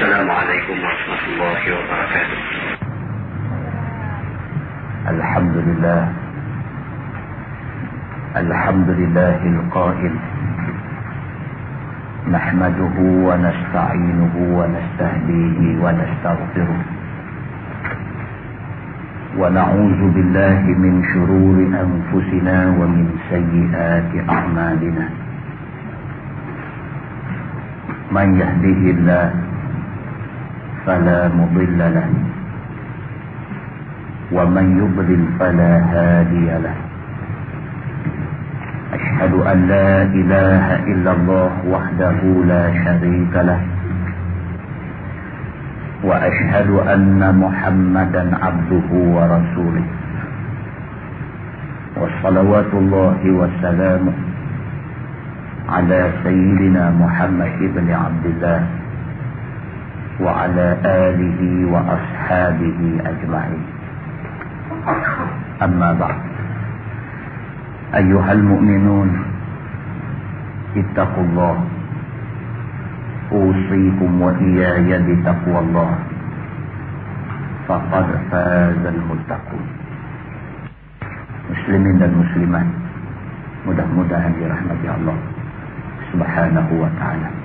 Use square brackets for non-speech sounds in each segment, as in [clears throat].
السلام عليكم ورحمة الله وبركاته. الحمد لله. الحمد لله القائل. نحمده ونستعينه ونستهديه ونستغفره. ونعوذ بالله من شرور أنفسنا ومن سيئات أعمالنا. من يهده الله فلا مضل له. ومن يضلل فلا هادي له. أشهد أن لا إله إلا الله وحده لا شريك له. وأشهد أن محمدا عبده ورسوله. وصلوات الله وسلامه على سيدنا محمد بن عبد الله. وعلى آله وأصحابه أجمعين. أما بعد. أيها المؤمنون اتقوا الله. أوصيكم وإياي بتقوى الله. فقد فاز المتقون. مسلمين dan muslimat Allah subhanahu wa ta'ala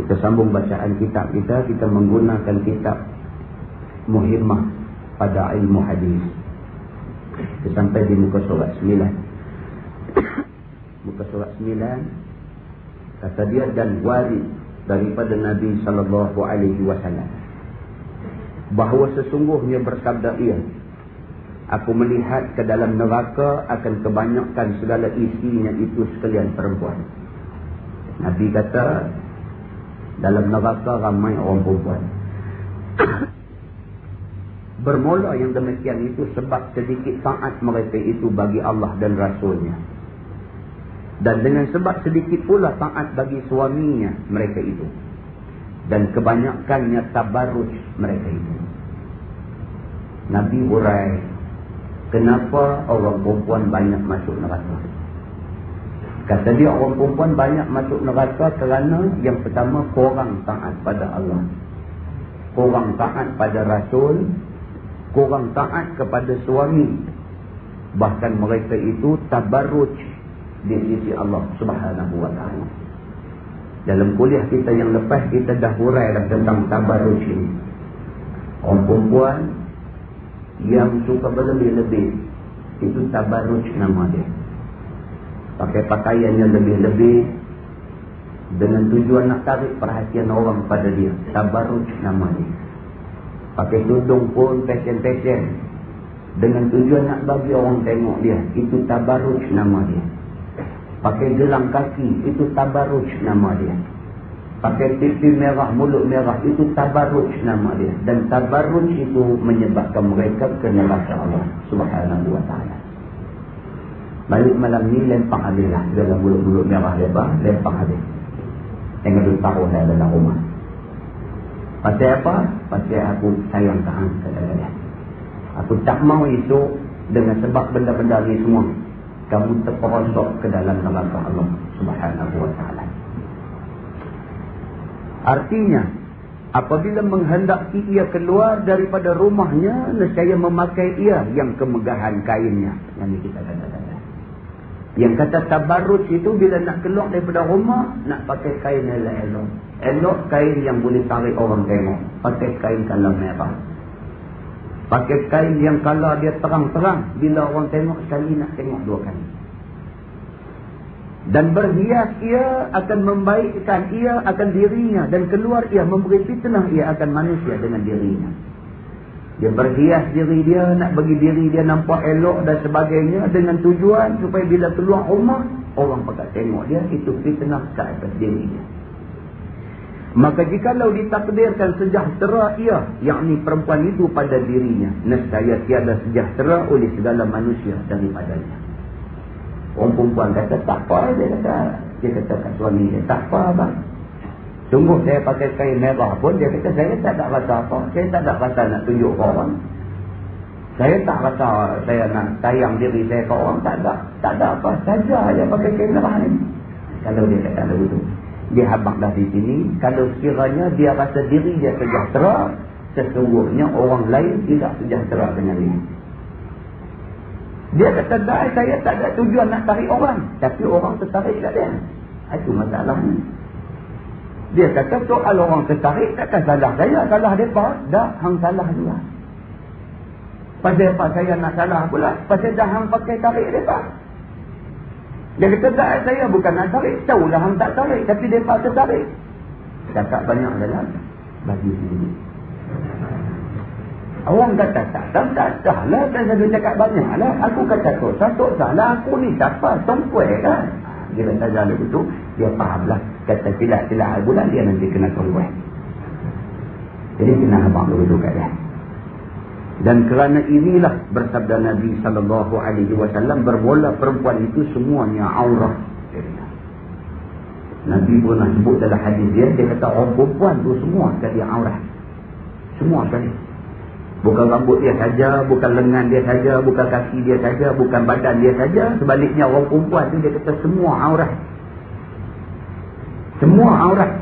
kita sambung bacaan kitab kita kita menggunakan kitab muhimmah pada ilmu hadis. Kita sampai di muka surat 9 [coughs] muka surat 9 kata dia dan waris daripada Nabi sallallahu alaihi wasallam. Bahawa sesungguhnya bersabda ia aku melihat ke dalam neraka akan kebanyakan segala isinya itu sekalian perempuan. Nabi kata dalam neraka ramai orang perempuan [coughs] bermula yang demikian itu sebab sedikit taat mereka itu bagi Allah dan Rasulnya dan dengan sebab sedikit pula taat bagi suaminya mereka itu. Dan kebanyakannya tabarruj mereka itu. Nabi hurai. Kenapa orang perempuan banyak masuk neraka? Kata dia orang perempuan banyak masuk neraka kerana yang pertama korang taat pada Allah. Korang taat pada Rasul. Korang taat kepada suami. Bahkan mereka itu tabarruj di sisi Allah Subhanahu wa taala. Dalam kuliah kita yang lepas kita dah huraikan tentang tabarruj ini. Orang perempuan yang suka berlebih-lebih itu tabarruj nama dia. Pakai pakaian yang lebih-lebih dengan tujuan nak tarik perhatian orang pada dia. Tabarruj nama dia. Pakai tudung pun pesen-pesen dengan tujuan nak bagi orang tengok dia. Itu tabarruj nama dia. Pakai gelang kaki, itu tabaruj nama dia. Pakai pipi merah, mulut merah, itu tabaruj nama dia. Dan tabaruj itu menyebabkan mereka ke neraka Allah subhanahu wa ta'ala. Balik malam ni lempang habis lah. Dalam mulut-mulut merah lebar, lempang habis. Yang itu taruh dah dalam rumah. Pasal apa? Pasal aku sayang tahan kata dia. Aku tak mau itu dengan sebab benda-benda ni semua kamu terperosok ke dalam neraka Allah Subhanahu wa taala. Artinya, apabila menghendaki ia keluar daripada rumahnya, nescaya memakai ia yang kemegahan kainnya. Yang kita kata-kata. Yang kata tabarruj itu bila nak keluar daripada rumah, nak pakai kain elok-elok. Elok kain yang boleh tarik orang tengok. Pakai kain kalau merah. Pakai kain yang kalau dia terang-terang. Bila orang tengok sekali nak tengok dua kali. Dan berhias ia akan membaikkan ia akan dirinya. Dan keluar ia memberi fitnah ia akan manusia dengan dirinya. Dia berhias diri dia nak bagi diri dia nampak elok dan sebagainya. Dengan tujuan supaya bila keluar rumah. Orang pakat tengok dia itu fitnah ke atas dirinya. Maka jikalau ditakdirkan sejahtera ia, yakni perempuan itu pada dirinya, nescaya tiada sejahtera oleh segala manusia daripadanya. Orang perempuan kata, tak apa, dia kata, dia kata kat suami dia, tak apa abang. Sungguh saya pakai kain merah pun, dia kata, saya tak ada rasa apa, saya tak ada rasa nak tunjuk ke orang. Saya tak rasa saya nak tayang diri saya ke orang, tak ada. Tak ada apa, saja dia pakai kain merah ni. Kalau dia kata begitu. Dia habang dah di sini. Kalau sekiranya dia rasa diri dia sejahtera, sesungguhnya orang lain tidak sejahtera dengan dia. Dia kata, dah saya tak ada tujuan nak tarik orang. Tapi orang tertarik kat dia. Itu masalahnya. Dia kata, soal orang tertarik takkan salah saya. Salah mereka. Dah, hang salah juga. Pasal apa saya nak salah pula? Pasal dah hang pakai tarik mereka. Dia kata, tak, saya bukan nak tarik. Tahulah hang tak tarik. Tapi mereka tertarik. Cakap banyak dalam bagi sini. Orang kata tak, tak, tak, tak lah. Dan saya cakap banyak lah. Aku kata tu, tak, tak, tak lah. Aku ni siapa? Tongkuai kan? Dia kata jalan itu, dia faham lah. Kata silap-silap bulan, dia nanti kena tongkuai. Jadi kena abang dulu kat dia. Dan kerana inilah bersabda Nabi sallallahu alaihi wasallam berbola perempuan itu semuanya aurah. Nabi pernah sebut dalam hadis dia dia kata orang perempuan tu semua sekali aurah. Semua sekali. Bukan rambut dia saja, bukan lengan dia saja, bukan kaki dia saja, bukan badan dia saja. Sebaliknya orang perempuan tu dia kata semua aurat. Semua aurat.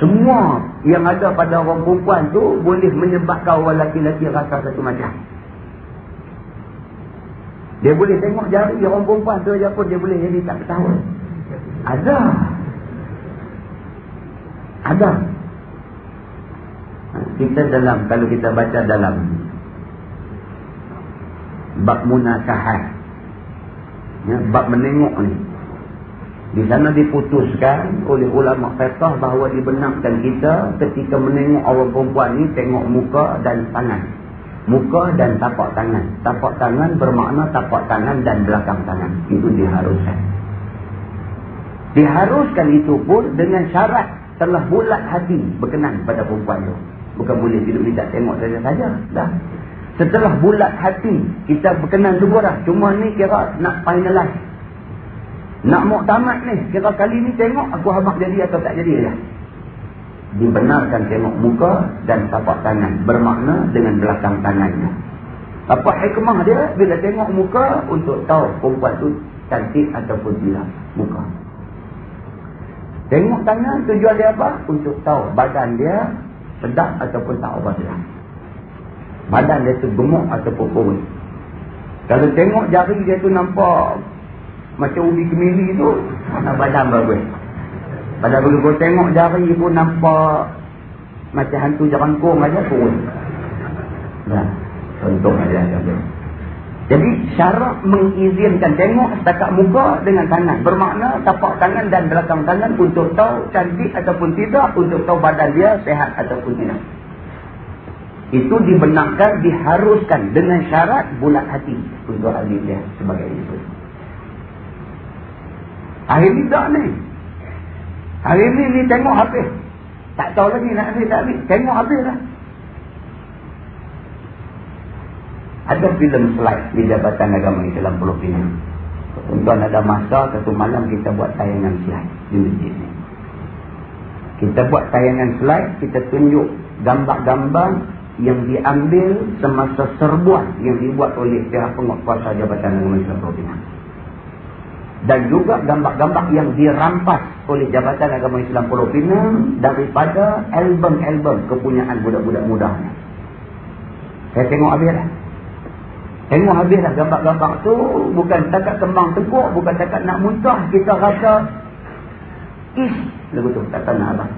Semua yang ada pada orang perempuan tu boleh menyebabkan orang lelaki-lelaki rasa satu macam. Dia boleh tengok jari orang perempuan tu aja pun dia boleh jadi tak ketawa. Ada. Ada kita dalam kalau kita baca dalam bab munakahat ya, bab menengok ni di sana diputuskan oleh ulama fiqh bahawa dibenarkan kita ketika menengok orang perempuan ni tengok muka dan tangan. Muka dan tapak tangan. Tapak tangan bermakna tapak tangan dan belakang tangan. Itu diharuskan. Diharuskan itu pun dengan syarat telah bulat hati berkenan pada perempuan itu Bukan boleh hidup ni tak tengok saja saja. Dah. Setelah bulat hati, kita berkenan dah. Cuma ni kira nak finalize. Nak muktamad ni, kira kali ni tengok aku habak jadi atau tak jadi dah. Dibenarkan tengok muka dan tapak tangan. Bermakna dengan belakang tangannya. Apa hikmah dia bila tengok muka untuk tahu perempuan tu cantik ataupun tidak muka. Tengok tangan tujuan dia apa? Untuk tahu badan dia sedap ataupun tak ubah sedap. Badan dia tu gemuk ataupun kurus. Kalau tengok jari dia tu nampak macam ubi kemiri tu, mana badan bagus. Pada bila kau tengok jari pun nampak macam hantu jerangkung aja kurus. Nah, contoh aja. Jadi syarat mengizinkan tengok setakat muka dengan tangan. Bermakna tapak tangan dan belakang tangan untuk tahu cantik ataupun tidak. Untuk tahu badan dia sehat ataupun tidak. Itu dibenarkan, diharuskan dengan syarat bulat hati untuk ahli dia sebagai itu. Hari ni tak ni. Hari ni ni tengok habis. Tak tahu lagi nak habis tak habis. Tengok habis lah. Ada filem slide di Jabatan Agama Islam Pulau Pinang. Tuan ada masa satu malam kita buat tayangan slide di masjid ni. Kita buat tayangan slide, kita tunjuk gambar-gambar yang diambil semasa serbuan yang dibuat oleh pihak penguasa Jabatan Agama Islam Pulau Pinang. Dan juga gambar-gambar yang dirampas oleh Jabatan Agama Islam Pulau Pinang daripada album-album kepunyaan budak-budak muda. Saya tengok habis lah. Tengok habislah gambar-gambar tu bukan takat kembang tengkuk, bukan takat nak muntah, kita rasa is lagu tu tak nak lah.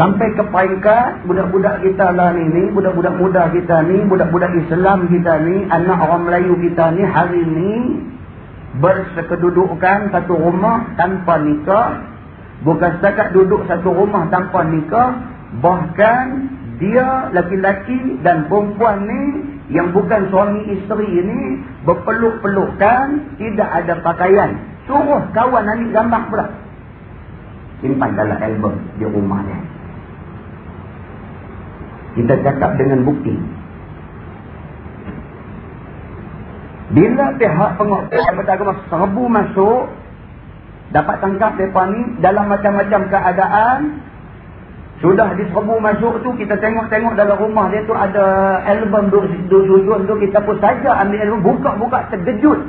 Sampai ke peringkat budak-budak kita lah ni ni, budak-budak muda kita ni, budak-budak Islam kita ni, anak orang Melayu kita ni hari ni bersekedudukan satu rumah tanpa nikah, bukan setakat duduk satu rumah tanpa nikah, bahkan dia laki-laki dan perempuan ni yang bukan suami isteri ini berpeluk-pelukan tidak ada pakaian. Suruh kawan ambil gambar pula. Simpan dalam album di rumah dia. Kita cakap dengan bukti. Bila pihak penguasa beragama serbu masuk dapat tangkap mereka ni dalam macam-macam keadaan sudah diserbu masuk tu, kita tengok-tengok dalam rumah dia tu ada album dua susun tu, kita pun saja ambil album, buka-buka terkejut.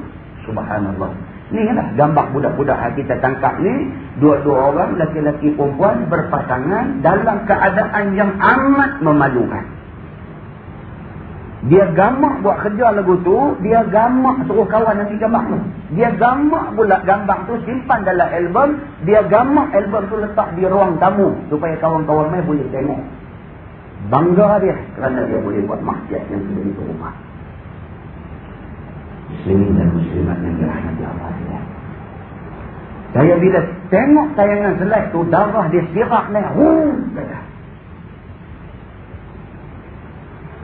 Subhanallah. Ni lah gambar budak-budak kita tangkap ni. Dua-dua orang, laki-laki perempuan berpasangan dalam keadaan yang amat memalukan. Dia gamak buat kerja lagu tu, dia gamak suruh kawan nanti gambar tu. Dia gamak pula gambar tu simpan dalam album, dia gamak album tu letak di ruang tamu supaya kawan-kawan main boleh tengok. Bangga dia kerana dia boleh buat maksiat yang sudah itu rumah. Muslimin dan muslimat yang dirahmati Allah ya. Saya bila tengok tayangan selai tu darah dia sirak ni. Huh,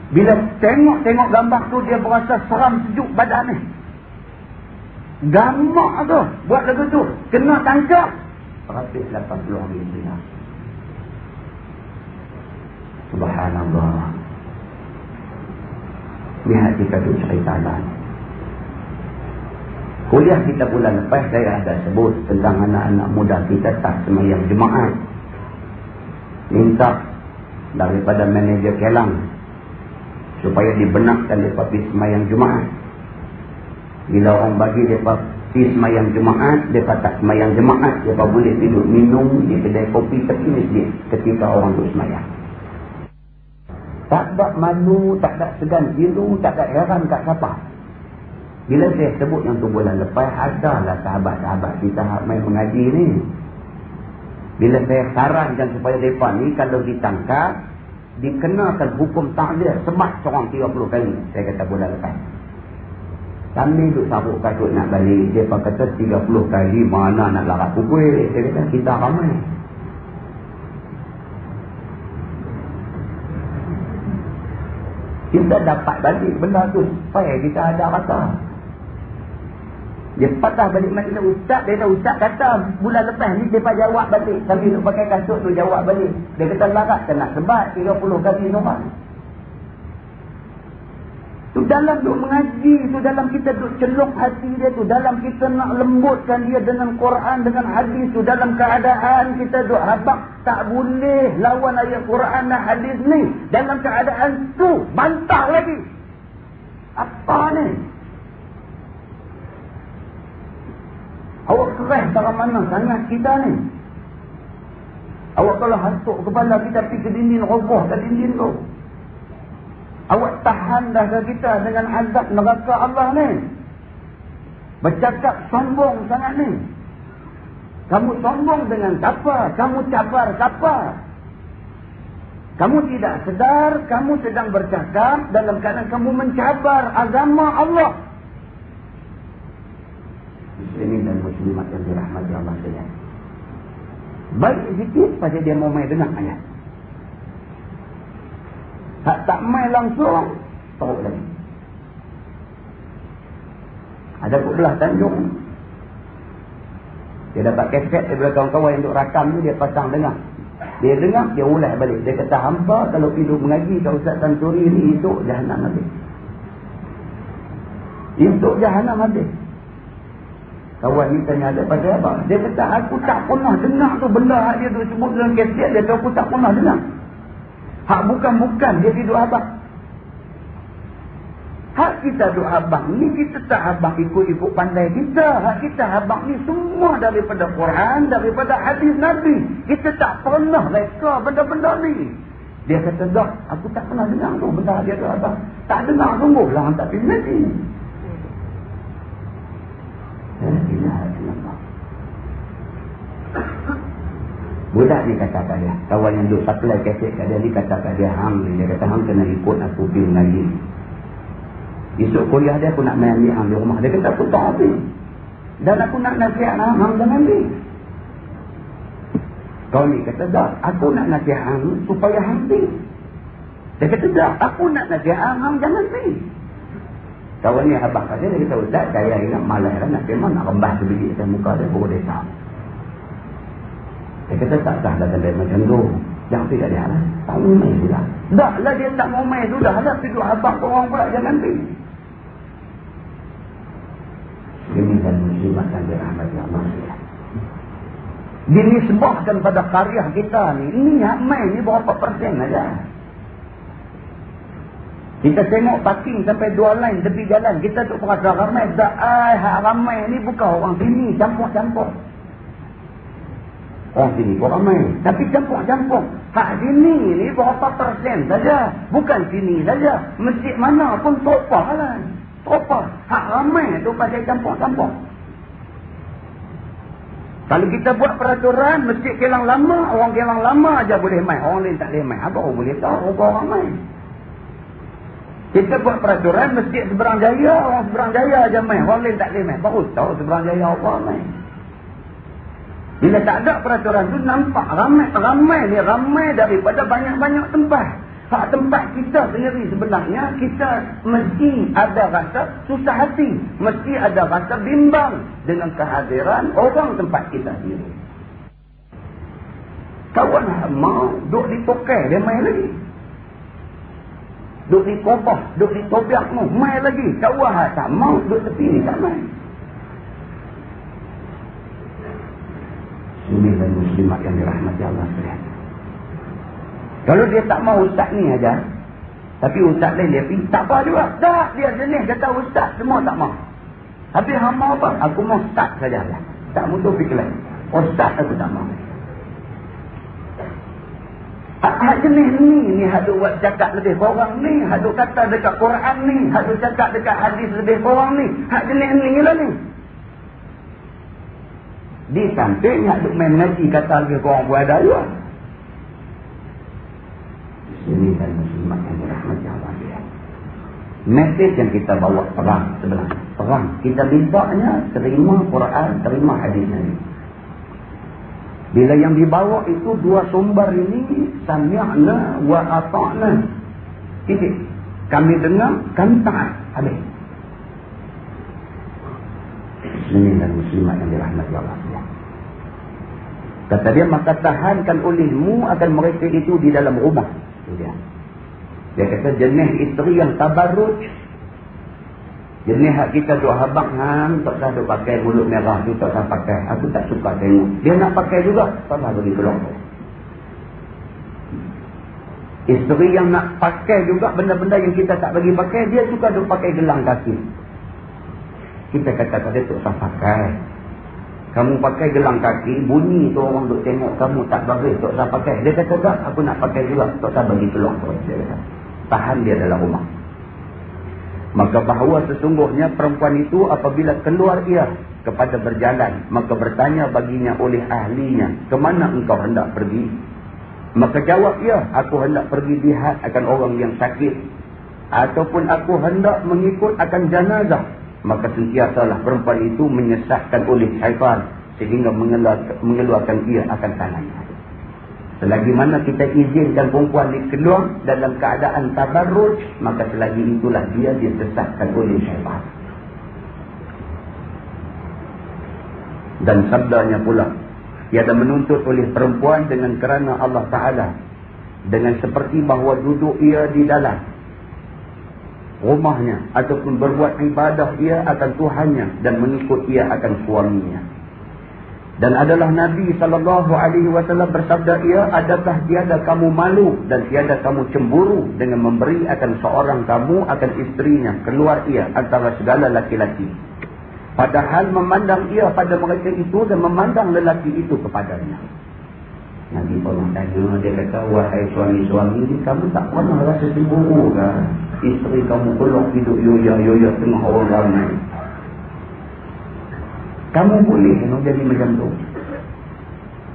Bila tengok-tengok gambar tu dia berasa seram sejuk badan ni. Gamak tu buat lagu tu. Kena tangkap. Berapa 80 ribu Subhanallah. Lihat kita tu cerita lah. Kuliah kita bulan lepas saya ada sebut tentang anak-anak muda kita tak semayang jemaat. Minta daripada manager Kelang supaya dibenarkan mereka pergi semayang Jumaat. Bila orang bagi mereka pergi semayang Jumaat, mereka tak semayang Jumaat, mereka boleh duduk minum di kedai kopi tepi masjid ketika orang tu semayang. Tak ada malu, tak ada segan biru, tak ada heran kat siapa. Bila saya sebut yang tu bulan lepas, adalah sahabat-sahabat kita main mengaji ni. Bila saya sarankan supaya mereka ni kalau ditangkap, dikenakan hukum takdir semat seorang 30 kali saya kata bulan lepas. Kami duduk sabuk kasut nak balik dia kata 30 kali mana nak larat pukul saya kata kita ramai. Kita dapat balik benda tu supaya kita ada rasa dia patah balik mana ustaz dia kata ustaz kata bulan lepas ni dia jawab balik. Sambil tu pakai kasut tu jawab balik. Dia kata larat kena sebat 30 kali nomor tu dalam duk mengaji tu dalam kita duk celuk hati dia tu dalam kita nak lembutkan dia dengan Quran dengan hadis tu dalam keadaan kita duk habak tak boleh lawan ayat Quran dan hadis ni. Dalam keadaan tu bantah lagi. Apa ni Awak keras dalam mana sangat kita ni. Awak kalau hantuk kepala kita pergi ke dinding roboh ke dinding tu. Awak tahan dah ke kita dengan azab neraka Allah ni. Bercakap sombong sangat ni. Kamu sombong dengan siapa? Kamu cabar siapa? Kamu tidak sedar, kamu sedang bercakap dalam keadaan kamu mencabar agama Allah muslimin muslimat yang dirahmati Allah sekalian. Baik sikit pasal dia mau main dengar ayat. Tak tak main langsung, teruk lagi. Ada pun belah Tanjung. Dia dapat kaset daripada kawan-kawan yang duk rakam tu, dia pasang dengar. Dia dengar, dia ulas balik. Dia kata, hampa kalau hidup mengaji ke Ustaz Tanturi ni, itu jahanam habis. Itu jahanam habis. Kawan ni tanya ada pasal apa? Dia kata aku tak pernah dengar tu benda dia tu sebut dalam kaset dia aku tak pernah dengar. Hak bukan-bukan dia tidur abang. Hak kita duduk abang ni kita tak abang ikut-ikut pandai kita. Hak kita abang ni semua daripada Quran, daripada hadis Nabi. Kita tak pernah reka benda-benda ni. Dia kata, dah aku tak pernah dengar tu benda dia tu abang. Tak dengar sungguh lah, tak pergi nanti. Budak ni kata kat dia. Kawan yang duduk supply kaset kat dia ni kata kat dia. Hang ni. Dia kata hang kena ikut aku pergi mengaji. Esok kuliah dia aku nak main ambil hang di rumah. Dia kata aku tak ambil. Dan aku nak nasihat hang. Hang jangan ambil. Kau ni kata tak. Aku nak nasihat hang supaya hang ambil. Dia kata tak. Aku nak nasihat. Hang jangan ambil. Kawan ni abang kata dia kata ustaz saya ingat malas lah nak memang nak rembah sebiji atas muka dia baru dia tak. Dia kata tak sah dah sampai macam tu. Jangan pergi kat dia lah. Tak mau main pula. Dah lah dia tak mau main sudah lah. Pergi abang orang pula jangan pergi. Ini dan muslimat dan dirahmati Allah. Dinisbahkan pada karya kita ni. Ini yang main ni berapa persen aja. Kita tengok parking sampai dua line tepi jalan. Kita tu perasa ramai. Ai hak ramai ni bukan orang sini. Campur-campur. Orang sini pun ramai. Tapi campur-campur. Hak sini ni berapa persen saja. Bukan sini saja. Masjid mana pun topah lah. Topah. Hak ramai tu pasal campur-campur. Kalau kita buat peraturan, masjid kelang lama, orang kelang lama aja boleh main. Orang lain tak boleh main. Apa orang boleh tahu orang main? Kita buat peraturan masjid seberang jaya, orang seberang jaya aja main. Orang lain tak boleh main. Baru tahu seberang jaya apa main. Bila tak ada peraturan tu nampak ramai ramai ni ramai daripada banyak-banyak tempat. Hak tempat kita sendiri sebenarnya kita mesti ada rasa susah hati, mesti ada rasa bimbang dengan kehadiran orang tempat kita sendiri. Kawan mau duduk di tokai dia main lagi. Duk di kobah, duk di tobiak mu, mai lagi. Kawah ha, tak mau duk tepi ni, tak mai. Ini dan muslimat yang dirahmati Allah sekalian. Kalau dia tak mau ustaz ni aja, tapi ustaz lain dia pergi, tak apa juga. Tak, dia jenis kata ustaz, semua tak mau. Tapi mau apa? Aku mau ustaz sajalah. Tak mutu lain. Ustaz aku tak mau. Hak jenis ni, ni haduk buat cakap lebih kurang ni. Haduk kata dekat Quran ni. Haduk cakap dekat hadis lebih kurang ni. Hak jenis ni lah ni. Di samping haduk main ngaji kata lebih kurang buat ada juga. Ini dan muslimat yang dirahmati Allah dia. Mesej yang kita bawa perang sebenarnya. Perang. Kita bintanya terima Quran, terima hadis ni. Bila yang dibawa itu dua sumber ini sami'na wa ata'na. Titik. Kami dengar, kami taat. Habis. Muslimin dan muslimat yang dirahmati Allah. Kata dia, maka tahankan olehmu akan mereka itu di dalam rumah. Dia, dia kata jenis isteri yang tabarruj Jenis hak kita duk habak hang, tak usah duk pakai mulut merah tu, tak usah pakai. Aku tak suka tengok. Dia nak pakai juga, tak usah bagi keluar. Isteri yang nak pakai juga benda-benda yang kita tak bagi pakai, dia suka duk pakai gelang kaki. Kita kata kata tak usah pakai. Kamu pakai gelang kaki, bunyi tu orang duk tengok kamu tak bagus, tak usah pakai. Dia kata tak, aku nak pakai juga, tak usah bagi keluar. Tahan dia dalam rumah. Maka bahawa sesungguhnya perempuan itu apabila keluar ia kepada berjalan. Maka bertanya baginya oleh ahlinya. Kemana engkau hendak pergi? Maka jawab ia. Aku hendak pergi lihat akan orang yang sakit. Ataupun aku hendak mengikut akan jenazah. Maka sentiasalah perempuan itu menyesatkan oleh syaitan. Sehingga mengeluarkan ia akan tangannya. Selagi mana kita izinkan perempuan ni keluar dalam keadaan tabarruj, maka selagi itulah dia disesatkan oleh syaitan. Dan sabdanya pula, ia ada menuntut oleh perempuan dengan kerana Allah Ta'ala. Dengan seperti bahawa duduk ia di dalam rumahnya ataupun berbuat ibadah ia akan Tuhannya dan mengikut ia akan suaminya. Dan adalah Nabi SAW bersabda ia, adakah tiada kamu malu dan tiada kamu cemburu dengan memberi akan seorang kamu akan istrinya keluar ia antara segala laki-laki. Padahal memandang ia pada mereka itu dan memandang lelaki itu kepadanya. Nabi pernah tanya, dia kata, wahai suami-suami kamu tak pernah rasa cemburu ke? Isteri kamu keluar hidup yoya-yoya tengah orang ramai. Kamu boleh no, jadi macam tu.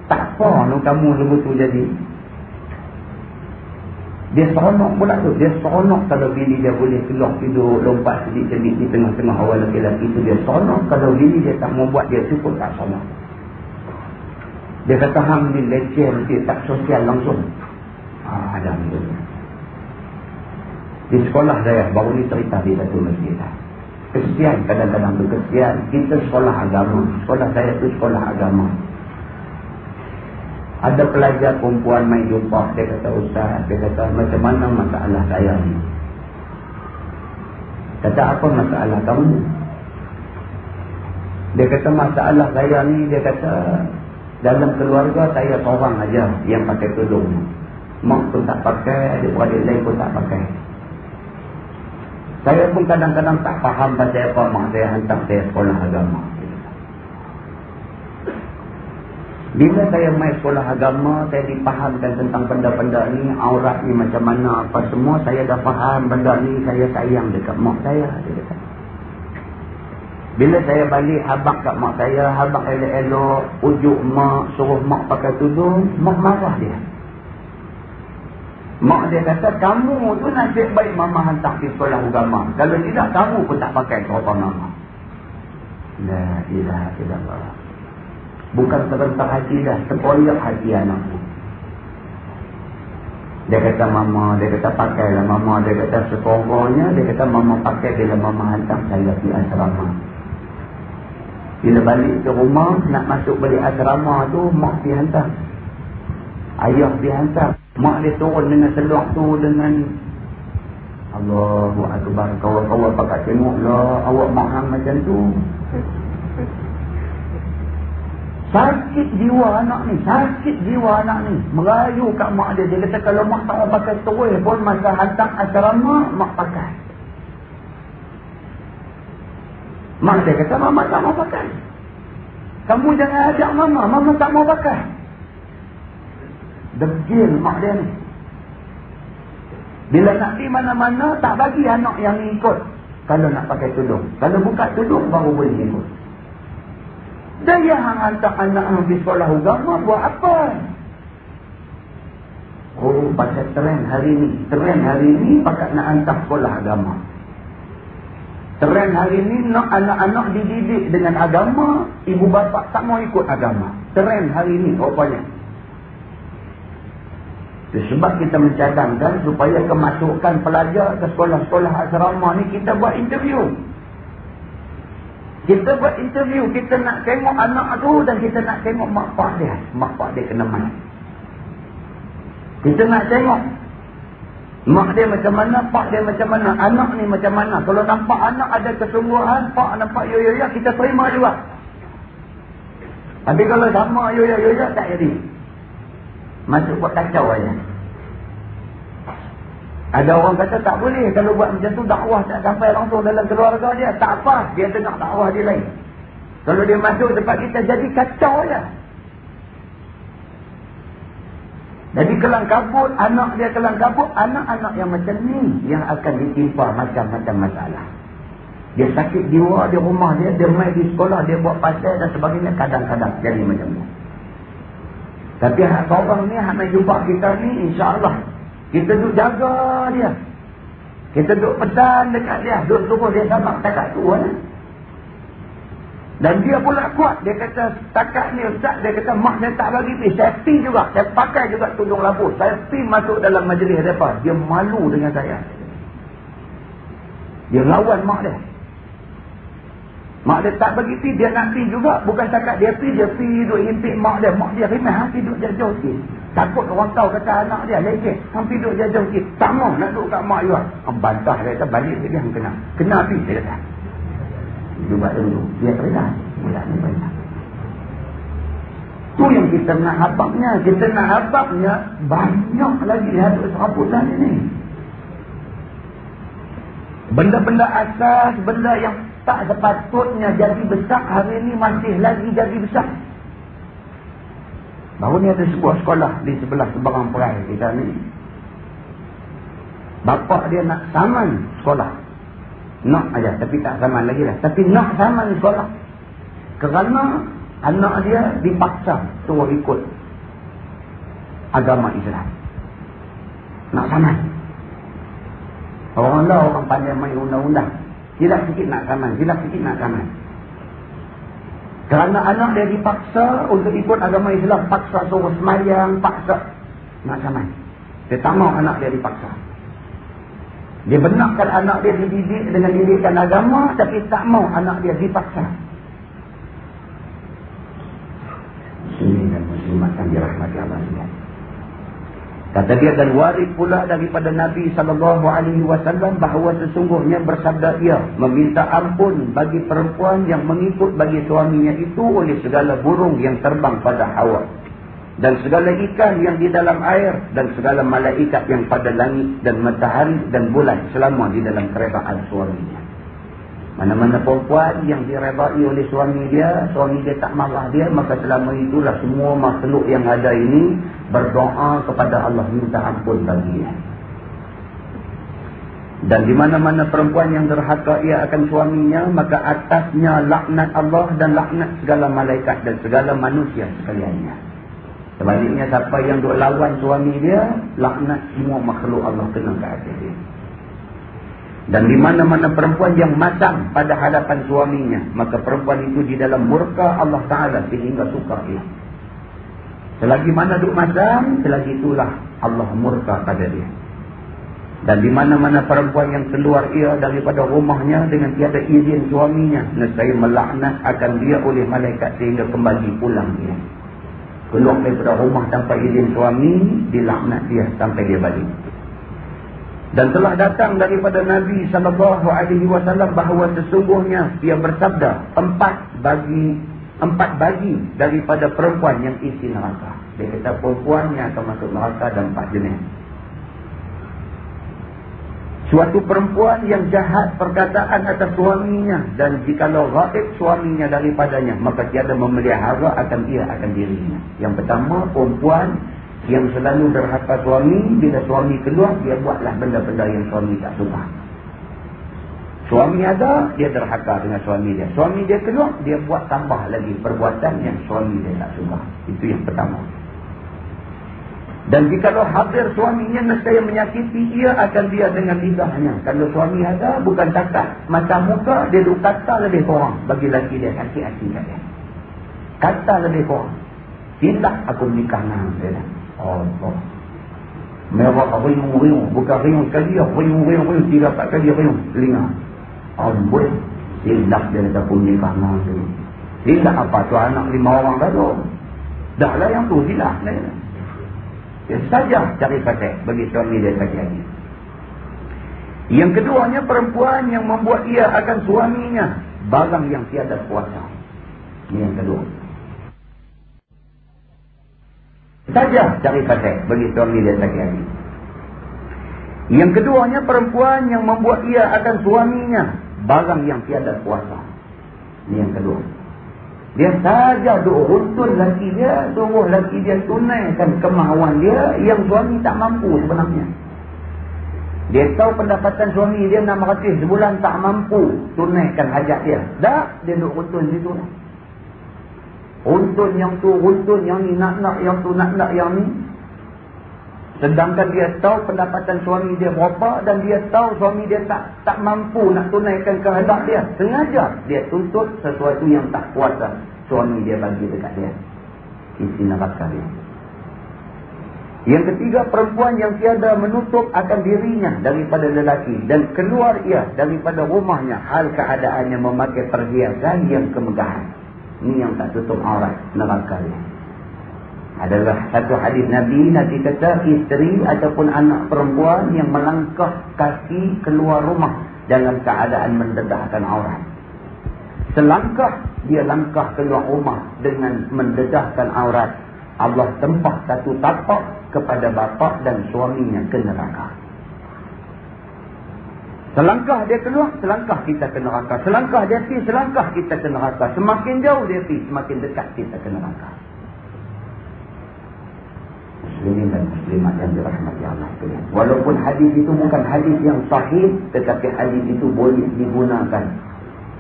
Tak apa no, kamu lebih tu jadi. Dia seronok pula tu. Dia seronok kalau bini dia boleh keluar tidur lompat sedikit-sedikit di tengah-tengah awal lelaki-lelaki itu. Dia seronok kalau bini dia tak mau buat dia cukup tak sama. Dia kata hang ni leceh nanti tak sosial langsung. Ah, ada Di sekolah saya baru ni cerita di satu masjid. Kesian kadang-kadang tu kesian. Kita sekolah agama. Sekolah saya tu sekolah agama. Ada pelajar perempuan main jumpa. Dia kata, Ustaz. Dia kata, macam mana masalah saya ni? Kata, apa masalah kamu? Dia kata, masalah saya ni, dia kata, dalam keluarga saya seorang aja yang pakai tudung. Mak pun tak pakai, adik-adik lain pun tak pakai. Saya pun kadang-kadang tak faham pasal apa mak saya hantar saya sekolah agama. Bila saya main sekolah agama, saya dipahamkan tentang benda-benda ni, aurat ni macam mana, apa semua, saya dah faham benda ni, saya sayang dekat mak saya. Bila saya balik habak kat mak saya, habak elok-elok, ujuk mak, suruh mak pakai tudung, mak marah dia. Mak dia kata, kamu tu nasib baik mama hantar di sekolah agama. Kalau tidak, kamu pun tak pakai kereta mama. La ilaha illallah. Bukan serentak hati dah, terkoyak hati anak tu. Dia kata mama, dia kata pakai lah mama, dia kata sekurang dia kata mama pakai bila mama hantar saya di asrama. Bila balik ke rumah, nak masuk balik asrama tu, mak dia hantar. Ayah dia hantar. Mak dia turun dengan seluar tu dengan Allahu Akbar. Kawan-kawan pakat tengoklah awak mak macam tu. Sakit jiwa anak ni. Sakit jiwa anak ni. Merayu kat mak dia. Dia kata kalau mak tak pakai terus pun masa hantar asrama, mak pakai. Mak dia kata mama tak mau pakai. Kamu jangan ajak mama. Mama tak mau pakai. Degil mak dia ni. Bila nak pergi mana-mana, tak bagi anak yang ikut. Kalau nak pakai tudung. Kalau buka tudung, baru boleh ikut. Dia yang hantar anak pergi sekolah agama buat apa? Oh, pasal trend hari ni. Trend hari ni pakat nak hantar sekolah agama. Trend hari ni nak anak-anak dididik dengan agama, ibu bapa tak mau ikut agama. Trend hari ni rupanya. Sebab kita mencadangkan supaya kemasukan pelajar ke sekolah-sekolah asrama ni kita buat interview. Kita buat interview, kita nak tengok anak tu dan kita nak tengok mak pak dia. Mak pak dia kena main. Kita nak tengok mak dia macam mana, pak dia macam mana, anak ni macam mana. Kalau nampak anak ada kesungguhan, pak nampak yo yo yo, kita terima juga. Tapi kalau sama yo yo yo tak jadi. Masuk buat kacau aja. Ada orang kata tak boleh kalau buat macam tu dakwah tak sampai langsung dalam keluarga dia. Tak apa, dia tengok dakwah dia lain. Kalau dia masuk tempat kita jadi kacau aja. Jadi kelang kabut, anak dia kelang kabut, anak-anak yang macam ni yang akan ditimpa macam-macam masalah. Dia sakit jiwa di rumah dia, dia main di sekolah, dia buat pasal dan sebagainya, kadang-kadang jadi macam ni. Tapi orang ni, yang jumpa kita ni, insyaAllah kita duduk jaga dia. Kita duduk pedan dekat dia. Duduk suruh dia sama takat tu. Eh? Dan dia pula kuat. Dia kata takat ni ustaz. Dia kata mak saya tak bagi pergi. Saya pergi juga. Saya pakai juga tudung lampu. Saya pergi masuk dalam majlis mereka. Dia malu dengan saya. Dia lawan mak dia. Mak dia tak bagi pergi. Dia nak pergi juga. Bukan takat dia pergi. Dia pergi duduk himpit mak dia. Mak dia rimah hati duduk jauh-jauh sikit. Takut orang tahu kata anak dia leceh. Hampir duduk jauh sikit. Tak mau nak duduk kat mak juga. Bantah dia kata balik dia kena. Kena api dia kata. Dia buat dulu. Dia kena. Mula ni banyak. Tu yang kita nak habaknya. Kita nak habaknya banyak lagi hadut serabutan ini. Benda-benda asas, benda yang tak sepatutnya jadi besar hari ini masih lagi jadi besar. Baru ni ada sebuah sekolah di sebelah seberang perai kita ni. Bapa dia nak saman sekolah. Nak aja tapi tak saman lagi lah. Tapi nak saman sekolah. Kerana anak dia dipaksa suruh ikut agama Islam. Nak saman. Orang lah orang pandai main undang-undang. Silap sikit nak saman. Silap sikit nak saman. Kerana anak dia dipaksa untuk ikut agama Islam, paksa suruh semayang, paksa nak samai. Dia tak mahu anak dia dipaksa. Dia benarkan anak dia dididik dengan didikan agama, tapi tak mahu anak dia dipaksa. Muslimin dan muslimat yang dirahmati Allah SWT. Kata dia dan waris pula daripada Nabi sallallahu alaihi wasallam bahawa sesungguhnya bersabda ia meminta ampun bagi perempuan yang mengikut bagi suaminya itu oleh segala burung yang terbang pada Hawa. Dan segala ikan yang di dalam air dan segala malaikat yang pada langit dan matahari dan bulan selama di dalam keredaan suaminya. Mana-mana perempuan yang diredai oleh suami dia, suami dia tak marah dia, maka selama itulah semua makhluk yang ada ini berdoa kepada Allah minta ampun bagi dia. Dan di mana-mana perempuan yang derhaka ia akan suaminya, maka atasnya laknat Allah dan laknat segala malaikat dan segala manusia sekaliannya. Sebaliknya siapa yang duk lawan suami dia, laknat semua makhluk Allah kena ke atas dia. Dan di mana-mana perempuan yang masam pada hadapan suaminya, maka perempuan itu di dalam murka Allah Ta'ala sehingga suka dia. Selagi mana duk masam, selagi itulah Allah murka pada dia. Dan di mana-mana perempuan yang keluar ia daripada rumahnya dengan tiada izin suaminya, nescaya melaknat akan dia oleh malaikat sehingga kembali pulang dia. Keluar daripada rumah tanpa izin suami, dilaknat dia sampai dia balik. Dan telah datang daripada Nabi sallallahu alaihi wasallam bahawa sesungguhnya dia bersabda empat bagi empat bagi daripada perempuan yang isi neraka. Dia kata perempuan yang akan masuk neraka ada empat jenis. Suatu perempuan yang jahat perkataan atas suaminya dan jikalau gaib suaminya daripadanya maka tiada memelihara akan dia akan dirinya. Yang pertama perempuan yang selalu derhaka suami, bila suami keluar, dia buatlah benda-benda yang suami tak suka. Suami ada, dia derhaka dengan suami dia. Suami dia keluar, dia buat tambah lagi perbuatan yang suami dia tak suka. Itu yang pertama. Dan jika lo hadir suaminya mesti menyakiti ia akan dia dengan lidahnya. Kalau suami ada bukan takat. Macam muka dia duk kata lebih kurang bagi laki dia sakit hati dia. Kata lebih kurang. Tidak aku nikah dengan dia. Allah. Merah riung-riung. Bukan riung sekali. Riung-riung-riung. Tiga empat kali riung. Telinga. Amboi. Silap dia kata pun nikah dengan tu. Silap apa tu anak lima orang tu. Dah lah yang tu silap. Dia saja cari pakai bagi suami dia sakit hati. Yang keduanya perempuan yang membuat ia akan suaminya barang yang tiada kuasa. Ini yang kedua. saja cari pasal bagi suami dia sakit hati. Yang keduanya perempuan yang membuat ia akan suaminya barang yang tiada kuasa. Ini yang kedua. Dia saja duk runtun laki dia, suruh laki dia tunaikan kemahuan dia yang suami tak mampu sebenarnya. Dia tahu pendapatan suami dia 600 sebulan tak mampu tunaikan hajat dia. Tak, dia duk runtun situ. Runtun yang tu, runtun yang ni, nak-nak yang tu, nak-nak yang ni. Sedangkan dia tahu pendapatan suami dia berapa dan dia tahu suami dia tak tak mampu nak tunaikan kehendak dia. Sengaja dia tuntut sesuatu yang tak kuasa suami dia bagi dekat dia. Isi neraka dia. Yang ketiga, perempuan yang tiada menutup akan dirinya daripada lelaki. Dan keluar ia daripada rumahnya hal keadaannya memakai perhiasan yang kemegahan. Ini yang tak tutup aurat neraka ni. Adalah satu hadis Nabi, Nabi kata isteri ataupun anak perempuan yang melangkah kaki keluar rumah dalam keadaan mendedahkan aurat. Selangkah dia langkah keluar rumah dengan mendedahkan aurat. Allah tempah satu tapak kepada bapa dan suaminya ke neraka. Selangkah dia keluar, selangkah kita ke neraka. Selangkah dia pergi, selangkah kita ke neraka. Semakin jauh dia pergi, semakin dekat kita ke neraka. Muslimin dan muslimat yang dirahmati Allah sekalian. Walaupun hadis itu bukan hadis yang sahih, tetapi hadis itu boleh digunakan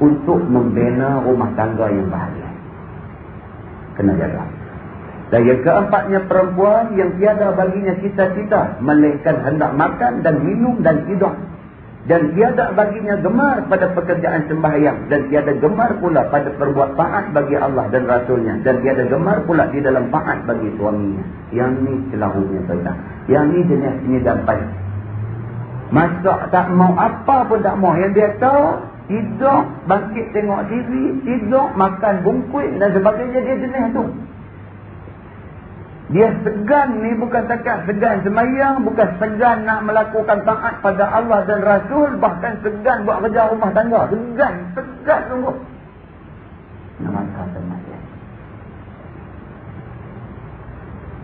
untuk membina rumah tangga yang bahagia. Kena jaga. Dan yang keempatnya perempuan yang tiada baginya cita-cita, melainkan hendak makan dan minum dan hidup dan tiada baginya gemar pada pekerjaan sembahyang. Dan tiada gemar pula pada perbuat taat bagi Allah dan Rasulnya. Dan tiada gemar pula di dalam taat bagi suaminya. Yang ni celahunya tuan yang ni jenis ini dapat masak tak mau apa pun tak mau. Yang dia tahu tidur bangkit tengok TV tidur makan bungkuit dan sebagainya dia jenis tu dia segan ni bukan takat segan semayang, bukan segan nak melakukan taat pada Allah dan Rasul, bahkan segan buat kerja rumah tangga. Segan, segan sungguh. Nama kata mati.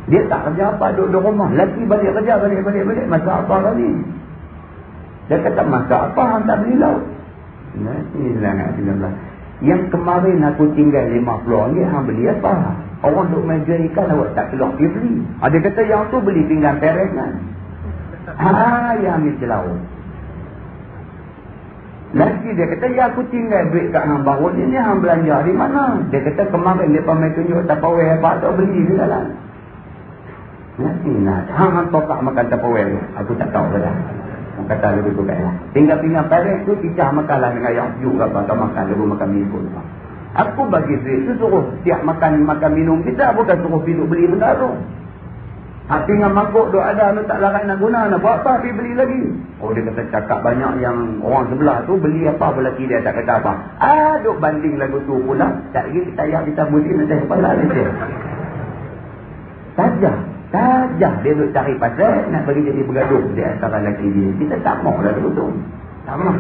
Dia tak kerja apa, duduk rumah. Lagi balik kerja, balik, balik, balik. Masa apa kali? Dia kata, masa apa tak beli laut? Nah, ini sangat Allah. Yang kemarin aku tinggal 50 ringgit, hang beli apa? Orang duk main jual ikan, awak tak keluar, dia beli. Ada kata yang tu beli pinggan perengan. Ha, yang ambil laut. Lagi dia kata, ya aku tinggal duit kat hang baru ni, ni hang belanja di mana? Dia kata, kemarin dia pamai tunjuk tak pawai apa, tak beli di dalam. Nanti nak. Hang hang tokak makan tapawai tu. Aku tak tahu. Orang kata lebih tu kaya. Tinggal tinggal parek tu, cicah makan lah dengan yang juga. Tak makan, lebih makan minum. Aku bagi duit tu suruh siap makan makan minum kita. Bukan suruh pergi beli benda tu. Hati dengan mangkuk duk ada tu tak larat nak guna nak buat apa pergi beli lagi. Oh dia kata cakap banyak yang orang sebelah tu beli apa pula dia tak kata apa. Ah duk banding lagu tu pula. Tak lagi kita ayah kita budi nanti kepala dia. Saja. Saja dia duk cari pasal nak bagi jadi bergaduh di antara lelaki dia. Kita tak mau dah betul. Tak mau.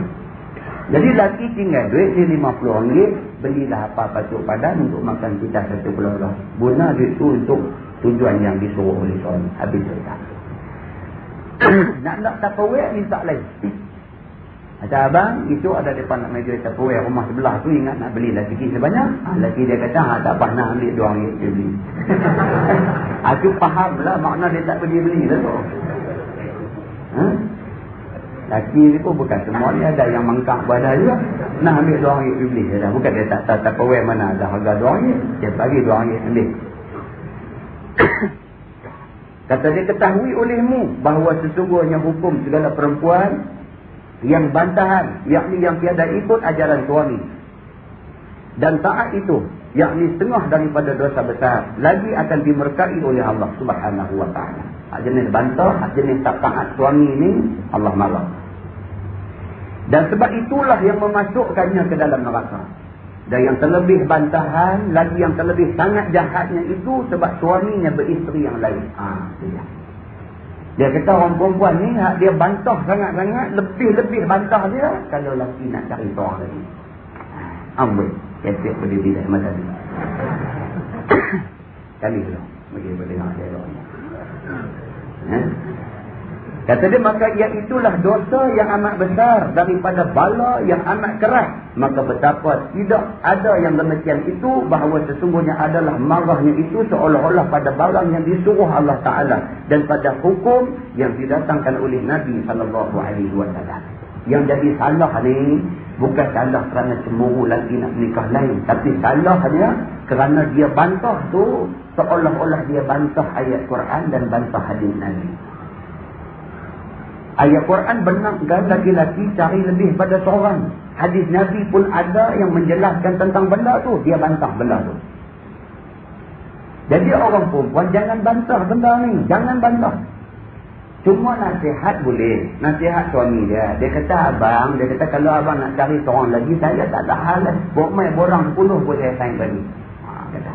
Jadi lelaki tinggal duit ni RM50. Belilah apa patut padan untuk makan kita satu pulau-pulau. Guna duit tu untuk tujuan yang disuruh oleh suami. Habis cerita [coughs] nak nak tapawai minta lain. [coughs] Kata abang itu ada depan nak meja tapawai rumah sebelah tu ingat nak beli lagi sebanyak. Ha, lagi dia kata ha, tak pernah ambil dua ringgit dia beli. [laughs] Aku faham lah makna dia tak beli-beli lah tu. Ha? Laki ni pun bukan semua ni ada yang mangkak berada juga nak ambil dua ringgit beli bukan dia tak tahu tapawai mana ada harga dua ringgit dia bagi dua ringgit ambil [coughs] Kata dia ketahui olehmu bahawa sesungguhnya hukum segala perempuan yang bantahan, yakni yang tiada ikut ajaran suami. Dan taat itu, yakni setengah daripada dosa besar, lagi akan dimerkai oleh Allah subhanahu wa ta'ala. Hak jenis bantah, hak jenis tak taat suami ini, Allah marah. Dan sebab itulah yang memasukkannya ke dalam neraka. Dan yang terlebih bantahan, lagi yang terlebih sangat jahatnya itu sebab suaminya beristeri yang lain. Ha, dia. dia kata orang perempuan ni, dia bantah sangat-sangat, lebih-lebih bantah dia kalau lelaki nak cari seorang lagi. Ha, kesek berdiri dari mata dia. Kali dulu, bagi berdengar saya. Ha? Kata dia, maka ia itulah dosa yang amat besar daripada bala yang amat keras. Maka betapa tidak ada yang demikian itu bahawa sesungguhnya adalah marahnya itu seolah-olah pada barang yang disuruh Allah Ta'ala. Dan pada hukum yang didatangkan oleh Nabi SAW. Yang jadi salah ni, bukan salah kerana cemburu lagi nak menikah lain. Tapi salahnya kerana dia bantah tu seolah-olah dia bantah ayat Quran dan bantah hadis Nabi. Ayat Quran benarkan laki-laki cari lebih pada seorang. Hadis Nabi pun ada yang menjelaskan tentang benda tu. Dia bantah benda tu. Jadi orang perempuan jangan bantah benda ni. Jangan bantah. Cuma nasihat boleh. Nasihat suami dia. Dia kata abang. Dia kata kalau abang nak cari seorang lagi. Saya tak ada hal. Buat main borang 10 pun saya sayang bagi. Ha, kata.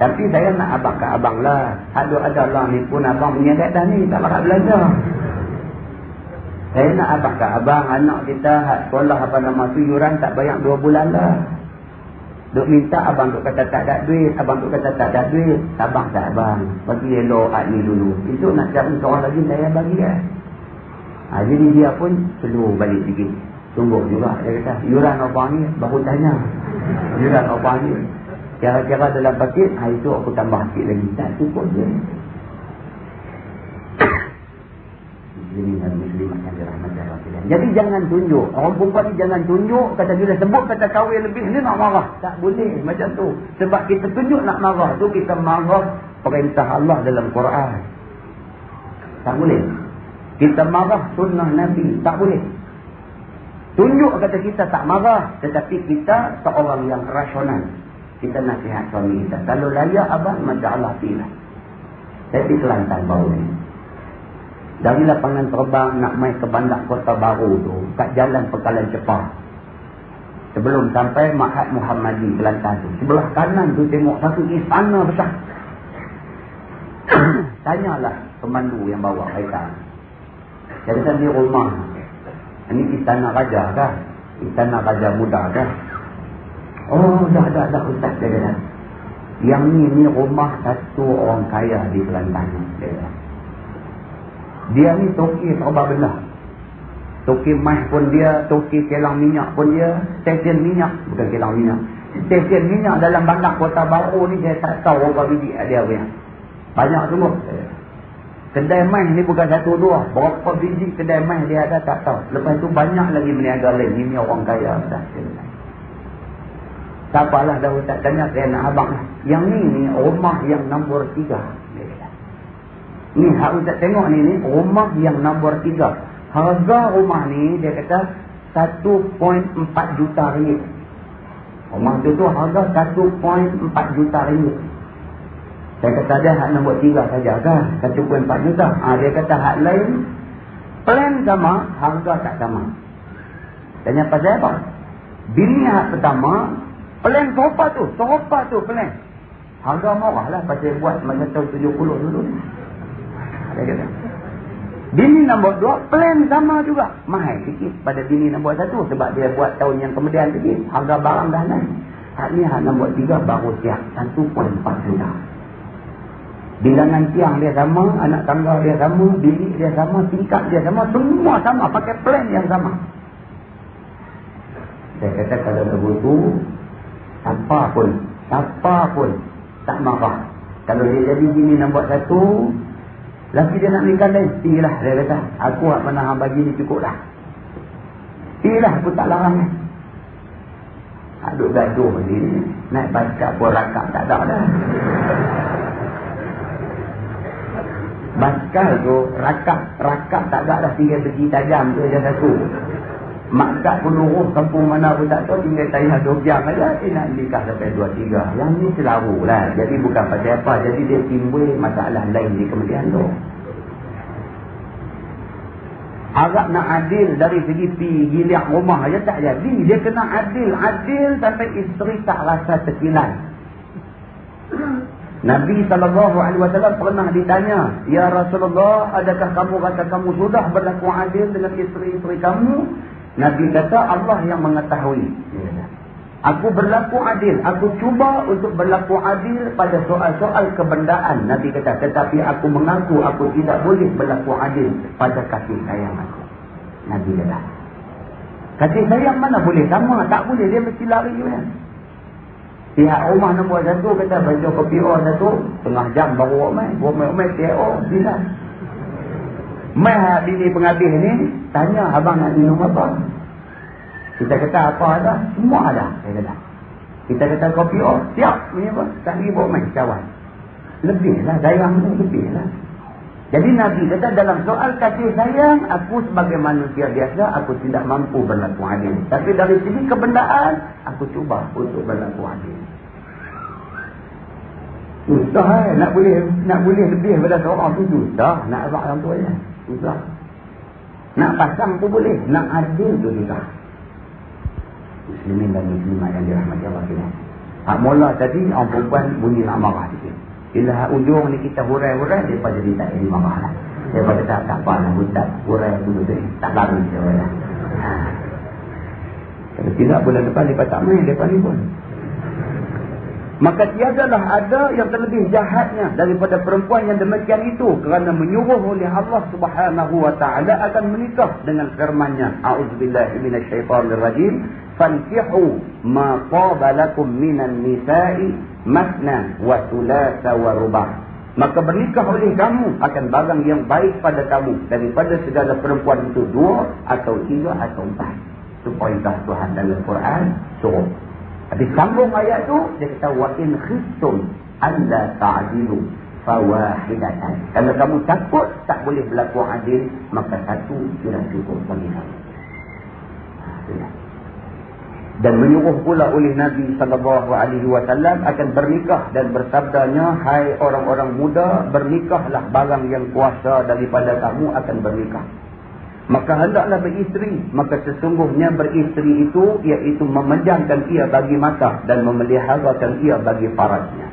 Tapi saya nak abang ke abang lah. Ada ada lah ni pun abang punya kata ni. Tak bakal belajar. Saya nak abang ke abang, anak kita sekolah apa nama tu, yuran tak bayar dua bulan lah. Duk minta abang duk kata tak ada duit, abang duk kata tak ada duit. Abang tak abang, bagi elok ni dulu. Itu nak cari seorang lagi saya bagi ya. Ha, jadi dia pun perlu balik sikit. Tunggu juga, dia kata, yuran abang ni baru tanya. [laughs] Yuran abang ni. Kira-kira dalam pakit, ha, itu aku tambah sikit lagi. Tak cukup je. muslimin dan muslimat yang dirahmati Allah Jadi jangan tunjuk. Orang perempuan ni jangan tunjuk. Kata bila sebut kata kahwin lebih ni nak marah. Tak boleh macam tu. Sebab kita tunjuk nak marah tu kita marah perintah Allah dalam Quran. Tak boleh. Kita marah sunnah Nabi. Tak boleh. Tunjuk kata kita tak marah. Tetapi kita seorang yang rasional. Kita nasihat suami kita. Kalau layak abang, Masya Allah pilih. Tapi Kelantan bau ni. Dari lapangan terbang nak main ke bandar kota baru tu. Kat jalan pekalan cepat. Sebelum sampai Mahat Muhammadi Kelantan tu. Sebelah kanan tu tengok satu istana besar. [coughs] Tanyalah pemandu yang bawa kereta. Dia kata di rumah. Ini istana raja kah? Istana raja muda kah? Oh dah dah dah ustaz dia kata. Yang ni ni rumah satu orang kaya di Kelantan. Dia, dia ni toki serba belah. Toki mah pun dia, toki kelang minyak pun dia, stesen minyak, bukan kelang minyak. Stesen minyak dalam bandar kota baru ni saya tak tahu berapa biji dia punya. Banyak semua. Kedai mah ni bukan satu dua. Berapa biji kedai mah dia ada tak tahu. Lepas tu banyak lagi meniaga lain. Ini orang kaya. Tak apalah dah ustaz tanya saya nak abang. Yang ni ni rumah yang nombor tiga. Ni hak ustaz tengok ni ni rumah yang nombor tiga. Harga rumah ni dia kata 1.4 juta ringgit. Rumah tu tu harga 1.4 juta ringgit. Saya kata dia hak nombor tiga saja kan. 1.4 juta. Ha, dia kata hak lain. Plan sama, harga tak sama. Tanya pasal apa? Bini hak pertama, plan sofa tu. Sofa tu plan. Harga murah lah pasal buat masa tahun 70 dulu. Dia kata. Bini nombor dua, plan sama juga. Mahal sikit pada bini nombor satu. Sebab dia buat tahun yang kemudian sikit. Harga barang dah naik. Hak ni hak nombor tiga baru siap. 1.4 juta. Bilangan tiang dia sama, anak tangga dia sama, bilik dia sama, tingkat dia sama. Semua sama. Pakai plan yang sama. Saya kata kalau begitu, siapa pun, siapa pun tak marah. Kalau dia jadi bini nombor satu, Lagi dia nak nikah lain, pergilah. Dia kata, aku tak pernah bagi ni cukup lah. Pergilah, aku tak larang ni. Aduk gaduh ni, naik baca pun rakam tak ada dah. [laughs] Baskal tu, rakam, rakam tak ada dah tinggal besi tajam tu je satu. Maksud peluruh kampung mana pun tak tahu tinggal tayar dua jam aja dia nak nikah sampai dua tiga. Yang ni selaru lah. Jadi bukan pasal apa. Jadi dia timbul masalah lain di kemudian tu. Agak nak adil dari segi pi giliak rumah aja tak jadi. Dia kena adil. Adil sampai isteri tak rasa terkilan. Nabi SAW pernah ditanya, Ya Rasulullah, adakah kamu rasa kamu sudah berlaku adil dengan isteri-isteri kamu? Nabi kata Allah yang mengetahui. Aku berlaku adil. Aku cuba untuk berlaku adil pada soal-soal kebendaan. Nabi kata, tetapi aku mengaku aku tidak boleh berlaku adil pada kasih sayang aku. Nabi kata. Kasih sayang mana boleh sama? Tak boleh. Dia mesti lari. Ya. Pihak rumah nombor satu kata, baca kopi O satu, tengah jam baru main. Buat main-main, pihak O, bila. Mai bini pengabih ni tanya abang nak minum apa? Kita kata apa ada? Semua ada. Saya kata. Kita kata kopi oh siap punya apa? Tak ribut main kawan. Lebihlah dayang tu lebihlah. Jadi Nabi kata dalam soal kasih sayang aku sebagai manusia biasa aku tidak mampu berlaku adil. Tapi dari segi kebendaan aku cuba untuk berlaku adil. Susah eh. Nak boleh nak boleh lebih pada seorang tu susah. Nak abang orang tuanya. Susah. Nak pasang pun boleh. Nak adil tu susah. Muslimin dan Muslimah yang dirahmati Allah kita. Hak mula tadi, orang perempuan bunyi nak marah sikit. Bila ujung ni kita hurai-hurai, dia pada dia tak jadi marah lah. Dia pada tak, apa lah, hutan. Hurai tu betul. Tak lari dia lah. Kalau tidak bulan depan, dia tak main. Dia ni pun. Maka tiadalah ada yang terlebih jahatnya daripada perempuan yang demikian itu kerana menyuruh oleh Allah Subhanahu wa taala akan menikah dengan firman-Nya. A'udzubillahi minasyaitonirrajim. Fankihu ma qabalakum minan nisa'i masna wa thulatha wa ruba'. Maka bernikah oleh kamu akan barang yang baik pada kamu daripada segala perempuan itu dua atau tiga atau empat. Itu perintah Tuhan dalam Quran surah Habis sambung ayat tu, dia kata, وَإِنْ خِسْتُمْ أَلَّا تَعْدِلُوا فَوَاحِدَةً Kalau kamu takut tak boleh berlaku adil, maka satu sudah cukup bagi kamu. Dan menyuruh pula oleh Nabi SAW akan bernikah dan bersabdanya, Hai orang-orang muda, bernikahlah barang yang kuasa daripada kamu akan bernikah. Maka hendaklah beristeri. Maka sesungguhnya beristeri itu iaitu memejamkan ia bagi mata dan memeliharakan ia bagi faradnya.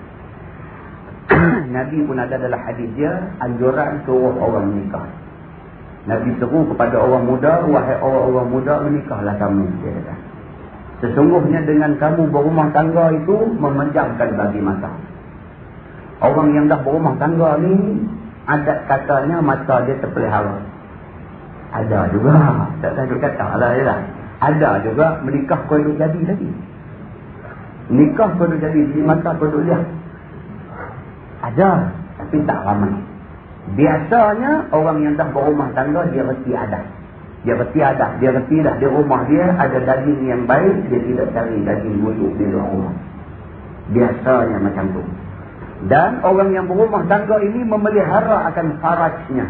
[clears throat] Nabi pun ada dalam hadis dia anjuran suruh orang menikah. Nabi seru kepada orang muda, wahai orang-orang muda menikahlah kamu. Dia kata. Sesungguhnya dengan kamu berumah tangga itu memejamkan bagi mata. Orang yang dah berumah tangga ni, adat katanya mata dia terpelihara. Ada juga. Tak tahu kata lah ya lah. Ada juga menikah kau duduk jadi lagi. Nikah kau duduk jadi, di mata kau duduk lihat. Ada, tapi tak ramai. Biasanya orang yang dah berumah tangga dia reti adat. Dia reti adat, dia reti dah di rumah dia ada daging yang baik, dia tidak cari daging busuk di luar rumah. Biasanya macam tu. Dan orang yang berumah tangga ini memelihara akan farajnya.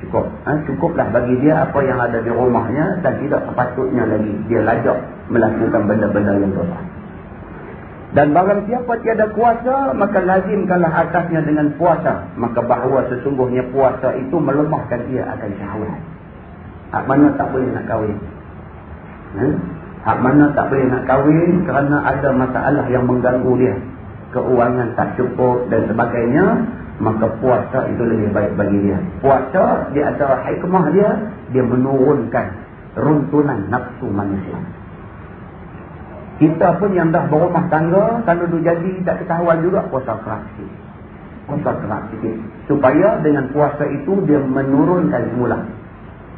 Cukup. Ha? Cukuplah bagi dia apa yang ada di rumahnya dan tidak sepatutnya lagi dia lajak melakukan benda-benda yang dosa. Dan barang siapa tiada kuasa, maka lazimkanlah atasnya dengan puasa. Maka bahawa sesungguhnya puasa itu melemahkan dia akan syahwat. Hak mana tak boleh nak kahwin? Ha? Hak mana tak boleh nak kahwin kerana ada masalah yang mengganggu dia. Keuangan tak cukup dan sebagainya. Maka puasa itu lebih baik bagi dia. Puasa di antara hikmah dia, dia menurunkan runtunan nafsu manusia. Kita pun yang dah berumah tangga, kalau duduk jadi tak ketahuan juga puasa keras sikit. Puasa keras sikit. Supaya dengan puasa itu dia menurunkan semula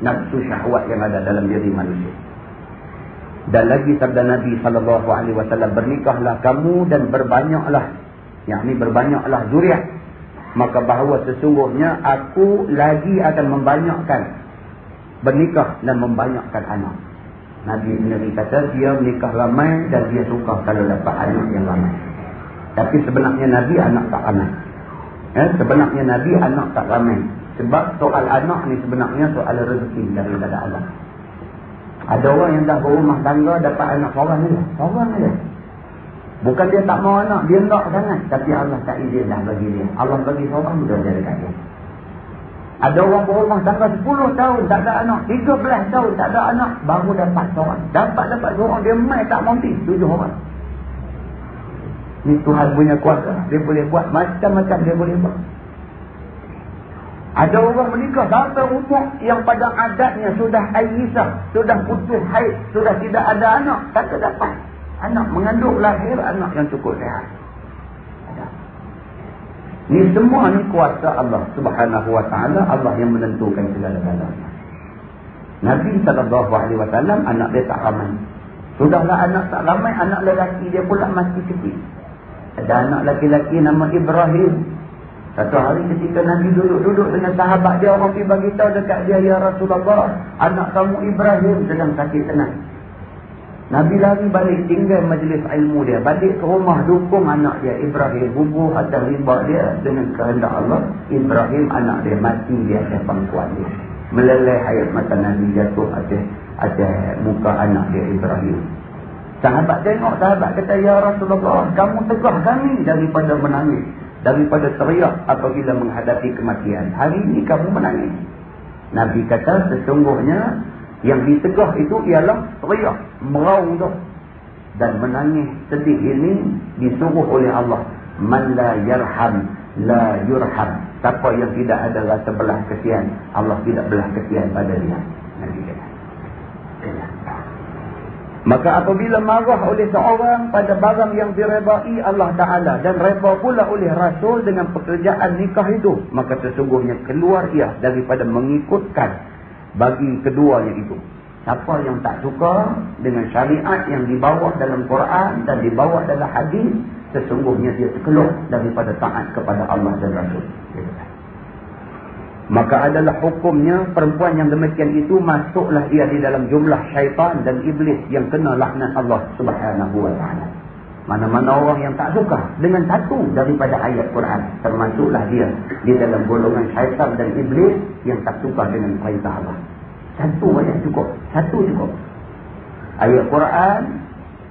nafsu syahwat yang ada dalam diri manusia. Dan lagi sabda Nabi SAW, bernikahlah kamu dan berbanyaklah. Yang ini berbanyaklah zuriat. Maka bahawa sesungguhnya aku lagi akan membanyakkan bernikah dan membanyakkan anak. Nabi sendiri kata dia menikah ramai dan dia suka kalau dapat anak yang ramai. Tapi sebenarnya Nabi anak tak ramai. Eh, sebenarnya Nabi anak tak ramai. Sebab soal anak ni sebenarnya soal rezeki daripada Allah. Ada orang yang dah berumah tangga dapat anak seorang ni. Seorang ni. Bukan dia tak mau anak, dia nak sangat. Tapi Allah tak izin dah bagi dia. Allah bagi seorang dia jadi dekat dia. Ada orang berumah tangga 10 tahun tak ada anak. 13 tahun tak ada anak. Baru dapat seorang. Dapat-dapat seorang. Dia main tak mampu. Tujuh orang. Ni Tuhan punya kuasa. Dia boleh buat macam-macam dia boleh buat. Ada orang menikah sampai umur yang pada adatnya sudah aisah. Sudah putus haid. Sudah tidak ada anak. Tak dapat. Anak mengandung lahir anak yang cukup sehat. Ini semua ni kuasa Allah subhanahu wa ta'ala. Allah yang menentukan segala-galanya. Nabi SAW anak dia tak ramai. Sudahlah anak tak ramai, anak lelaki dia pula masih kecil. Ada anak lelaki-lelaki nama Ibrahim. Satu hari ketika Nabi duduk-duduk dengan sahabat dia, orang pergi bagi tahu dekat dia, Ya Rasulullah, anak kamu Ibrahim sedang sakit tenang. Nabi lari balik tinggal majlis ilmu dia. Balik ke rumah dukung anak dia Ibrahim. Bubuh atas riba dia dengan kehendak Allah. Ibrahim anak dia mati di atas pangkuan dia. Meleleh hayat mata Nabi jatuh atas, atas muka anak dia Ibrahim. Sahabat tengok, sahabat kata, Ya Rasulullah, kamu tegah kami daripada menangis. Daripada teriak apabila menghadapi kematian. Hari ini kamu menangis. Nabi kata, sesungguhnya yang ditegah itu ialah teriak, meraung tu. Dan menangis sedih ini disuruh oleh Allah. Man la yarham, la yurham. Siapa yang tidak ada rasa belah kesian, Allah tidak belah kesian pada dia. Nabi kata. Maka apabila marah oleh seorang pada barang yang direbai Allah Ta'ala dan reba pula oleh Rasul dengan pekerjaan nikah itu, maka sesungguhnya keluar ia daripada mengikutkan bagi keduanya itu. Siapa yang tak suka dengan syariat yang dibawa dalam Quran dan dibawa dalam hadis, sesungguhnya dia terkeluar daripada taat kepada Allah dan Rasul. Maka adalah hukumnya perempuan yang demikian itu masuklah ia di dalam jumlah syaitan dan iblis yang kena laknat Allah subhanahu wa ta'ala. Mana-mana orang yang tak suka dengan satu daripada ayat Quran. Termasuklah dia di dalam golongan syaitan dan iblis yang tak suka dengan perintah Allah. Satu ayat cukup. Satu cukup. Ayat Quran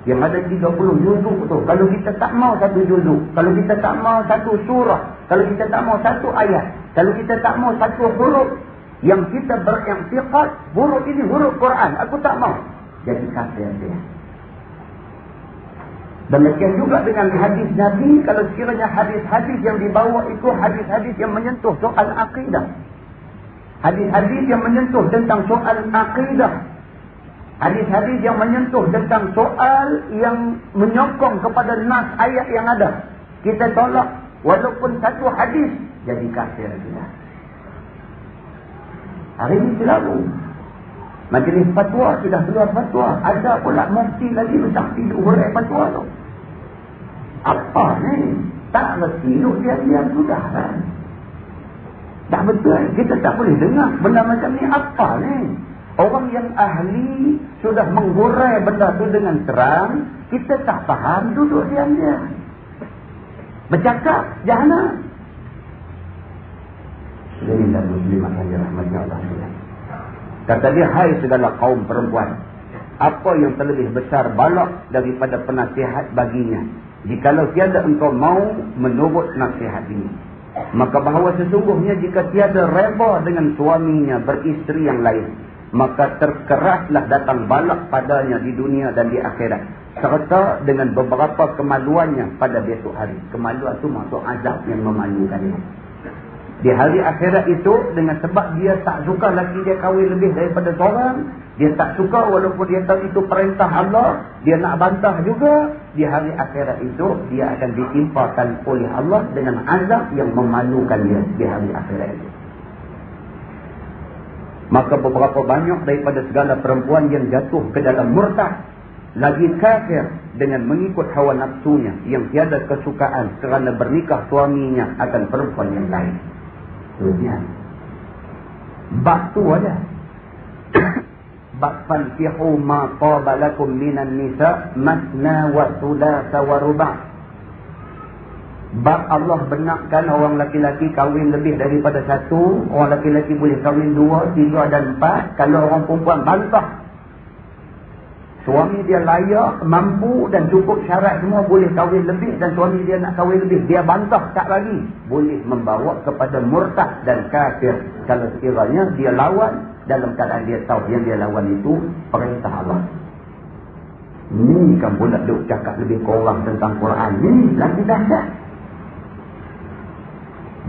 yang ada 30 juzuk tu. Kalau kita tak mau satu juzuk. Kalau kita tak mau satu surah. Kalau kita tak mau satu ayat. Kalau kita tak mau satu huruf. Yang kita berimtiqat. Huruf ini huruf Quran. Aku tak mau. Jadi kafir dia. Demikian juga dengan hadis Nabi. Kalau sekiranya hadis-hadis yang dibawa itu hadis-hadis yang menyentuh soal akidah. Hadis-hadis yang menyentuh tentang soal akidah. Hadis-hadis yang menyentuh tentang soal yang menyokong kepada nas ayat yang ada. Kita tolak. Walaupun satu hadis jadi kafir juga. Hari ini selalu. Majlis fatwa sudah keluar fatwa. Ada pula mufti lagi bersaksi diurai fatwa tu. Apa ni? Tak reti duk diam-diam sudah kan. Tak betul. Kita tak boleh dengar benda macam ni. Apa ni? Orang yang ahli sudah menggurai benda tu dengan terang. Kita tak faham duduk diam-diam. Bercakap, jahana. Bismillah muslimat hanya rahmatnya Allah Kata dia, hai segala kaum perempuan. Apa yang terlebih besar balak daripada penasihat baginya. Jikalau tiada engkau mau menurut nasihat ini. Maka bahawa sesungguhnya jika tiada reba dengan suaminya beristeri yang lain maka terkeraslah datang balak padanya di dunia dan di akhirat serta dengan beberapa kemaluannya pada besok hari kemaluan itu maksud azab yang memalukan di hari akhirat itu dengan sebab dia tak suka lagi dia kahwin lebih daripada seorang dia tak suka walaupun dia tahu itu perintah Allah dia nak bantah juga di hari akhirat itu dia akan ditimpakan oleh Allah dengan azab yang memalukan dia di hari akhirat itu Maka beberapa banyak daripada segala perempuan yang jatuh ke dalam murtad. Lagi kafir dengan mengikut hawa nafsunya yang tiada kesukaan kerana bernikah suaminya akan perempuan yang lain. Kemudian. Bak tu ada. Bak fankihu ma tabalakum minan nisa masna wa thulatha wa ruba' Bab Allah benarkan orang laki-laki kahwin lebih daripada satu. Orang laki-laki boleh kahwin dua, tiga dan empat. Kalau orang perempuan bantah. Suami dia layak, mampu dan cukup syarat semua boleh kahwin lebih. Dan suami dia nak kahwin lebih. Dia bantah tak lagi. Boleh membawa kepada murtad dan kafir. Kalau sekiranya dia lawan dalam keadaan dia tahu yang dia lawan itu perintah Allah. Ini kan pula duk cakap lebih kurang tentang Quran. Ini lagi dahsyat.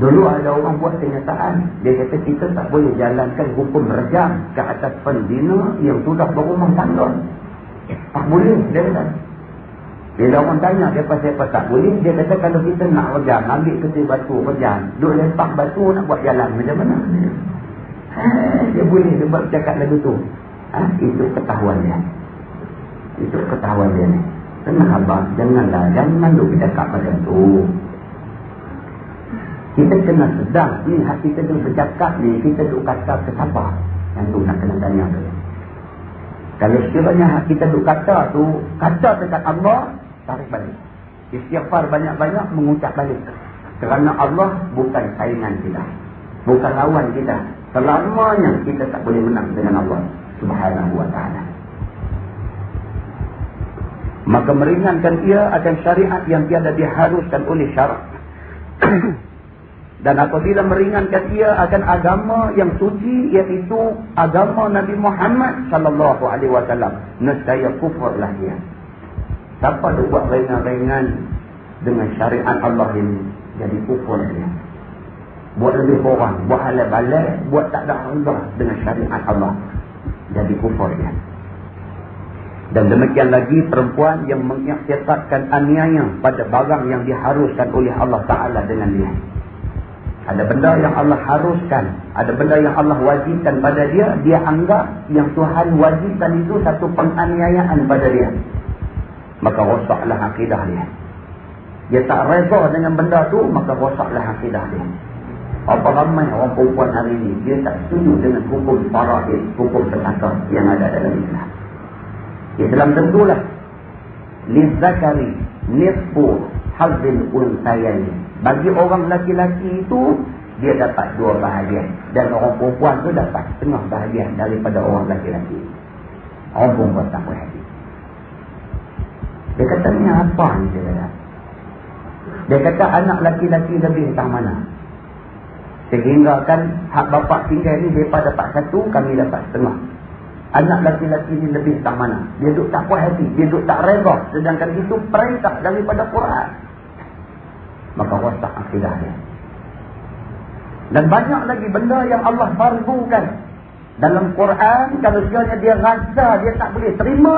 Dulu ada orang buat kenyataan. Dia kata kita tak boleh jalankan hukum rejam ke atas pendina yang sudah berumah tangga. Tak boleh. Dia kata. Bila orang tanya dia pasal apa tak boleh. Dia kata kalau kita nak rejam. Ambil ketik batu rejam. Duk lepak batu nak buat jalan. Macam mana? Ha, dia boleh dia buat cakap lagu tu. Ha, itu ketahuan dia. Itu ketahuan dia ni. Tenang abang. Janganlah. Jangan duk cakap macam tu. Kita kena sedar ni hati kita tu bercakap ni kita duk kata ke siapa yang tu nak kena tanya tu. Kalau sekiranya kita duk kata tu kata dekat Allah tarik balik. Istighfar banyak-banyak mengucap balik. Kerana Allah bukan saingan kita. Bukan lawan kita. Selamanya kita tak boleh menang dengan Allah Subhanahu wa taala. Maka meringankan ia akan syariat yang tiada diharuskan oleh syarak. [coughs] Dan apabila meringankan ia akan agama yang suci iaitu agama Nabi Muhammad sallallahu alaihi wasallam, nescaya kufurlah dia. Siapa tu buat ringan-ringan dengan syariat Allah ini jadi kufur dia. Buat lebih kurang, buat halal balik, buat tak ada Allah dengan syariat Allah. Jadi kufur dia. Dan demikian lagi perempuan yang mengikhtiarkan aniaya pada barang yang diharuskan oleh Allah Ta'ala dengan dia. Ada benda yang Allah haruskan. Ada benda yang Allah wajibkan pada dia. Dia anggap yang Tuhan wajibkan itu satu penganiayaan pada dia. Maka rosaklah akidah dia. Dia tak reza dengan benda tu, maka rosaklah akidah dia. Apa ramai orang perempuan hari ini, dia tak setuju dengan hukum faraid, hukum penakar yang ada dalam Islam. Islam tentulah. Lizzakari, nisbu, hazin unsayani. Bagi orang laki-laki itu, dia dapat dua bahagian. Dan orang perempuan itu dapat setengah bahagian daripada orang laki-laki. Orang perempuan tak boleh hati. Dia kata, ni apa ni dia kata? Dia kata, anak laki-laki lebih entah mana. Sehingga kan hak bapak tinggal ni, mereka dapat satu, kami dapat setengah. Anak laki-laki ni lebih entah mana. Dia duduk tak puas hati. Dia duduk tak reza. Sedangkan itu perintah daripada Quran maka rosak akidah dia. Dan banyak lagi benda yang Allah fardukan dalam Quran kalau sekiranya dia rasa dia tak boleh terima,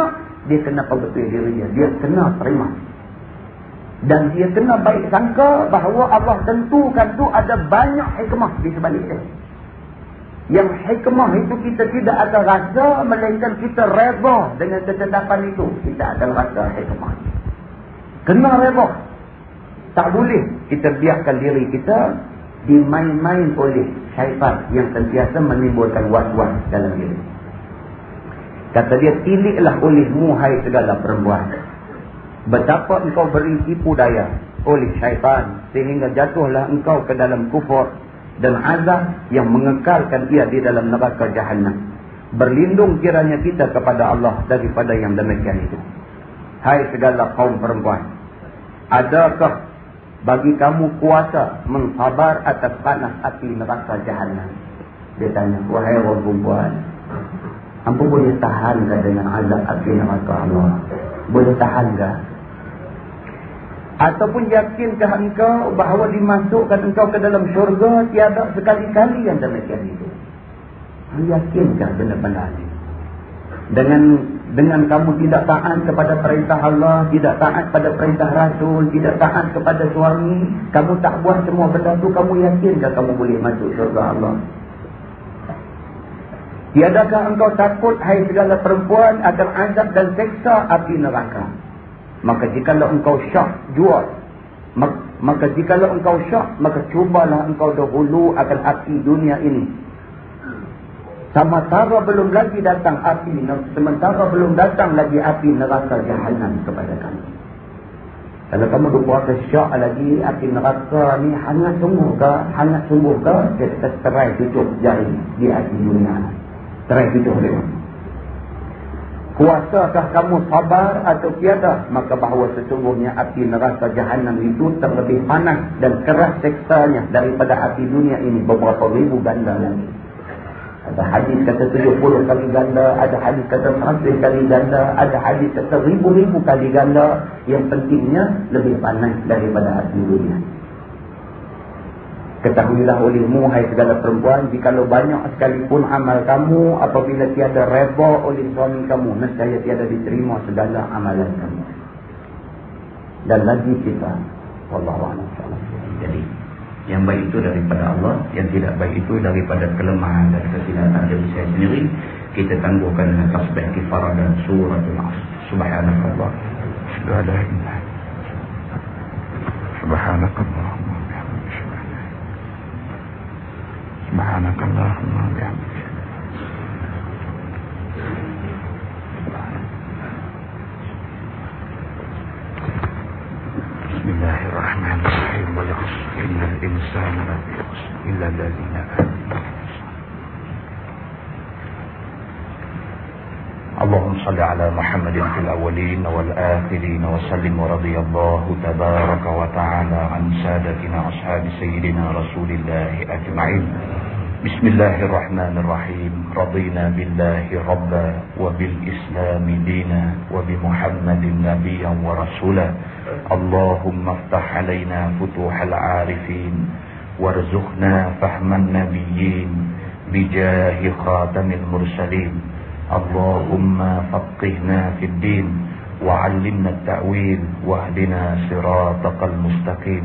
dia kena perbetul diri dia. Dia kena terima. Dan dia kena baik sangka bahawa Allah tentukan tu ada banyak hikmah di sebaliknya. Yang hikmah itu kita tidak akan rasa melainkan kita reba dengan ketetapan itu. Kita akan rasa hikmah. Kena reba. Tak boleh kita biarkan diri kita dimain-main oleh syaitan yang sentiasa menimbulkan was-was dalam diri. Kata dia, tiliklah olehmu hai segala perempuan. Betapa engkau beri tipu daya oleh syaitan sehingga jatuhlah engkau ke dalam kufur dan azab yang mengekalkan ia di dalam neraka jahannam. Berlindung kiranya kita kepada Allah daripada yang demikian itu. Hai segala kaum perempuan. Adakah bagi kamu kuasa mengsabar atas panas api neraka jahannam? Dia tanya, wahai orang perempuan. Apa boleh tahan dengan azab api neraka Allah? Boleh tahan? Ataupun yakinkah engkau bahawa dimasukkan engkau ke dalam syurga tiada sekali-kali yang demikian itu? Yakinkah benar-benar ini? Dengan dengan kamu tidak taat kepada perintah Allah, tidak taat pada perintah Rasul, tidak taat kepada suami, kamu tak buat semua benda itu, kamu yakinkah kamu boleh masuk syurga Allah? Tiadakah engkau takut, hai segala perempuan, akan azab dan seksa api neraka? Maka jikalau engkau syak jual. Maka jikalau engkau syak, maka cubalah engkau dahulu akan api dunia ini. Sementara belum lagi datang api, sementara belum datang lagi api neraka jahanam kepada kamu. Kalau kamu duk puasa syak lagi, api neraka ni hangat sungguh ke? Hangat sungguh ke? Kita terai tutup jari di api dunia. Terai tutup dia. Kuasakah kamu sabar atau tiada? Maka bahawa sesungguhnya api neraka jahanam itu terlebih panas dan keras seksanya daripada api dunia ini beberapa ribu ganda lagi. Ada hadis kata 70 kali ganda, ada hadis kata 100 kali ganda, ada hadis kata ribu-ribu kali ganda. Yang pentingnya lebih panas daripada api dunia. Ketahuilah olehmu hai segala perempuan Jikalau banyak sekalipun amal kamu Apabila tiada reba oleh suami kamu Nescaya tiada diterima segala amalan kamu. Dan lagi kita Wallahualam Jadi yang baik itu daripada Allah Yang tidak baik itu daripada kelemahan dan kesilapan diri saya sendiri. Kita tangguhkan dengan tasbih kifarah dan surah Subhanakallah Subhanakallah Subhanakallah سبحانك اللهم وبحمدك. بسم الله الرحمن الرحيم. والعصر إن الإنسان لفي خسر إلا الذين آمنوا. اللهم صل على محمد في الأولين والآخرين وسلم ورضي الله تبارك وتعالى عن سادتنا أصحاب سيدنا رسول الله أجمعين. بسم الله الرحمن الرحيم. رضينا بالله ربا وبالإسلام دينا وبمحمد نبيا ورسولا. اللهم افتح علينا فتوح العارفين وارزقنا فهم النبيين بجاه خاتم المرسلين. اللهم فقهنا في الدين وعلمنا التأويل واهدنا صراطك المستقيم.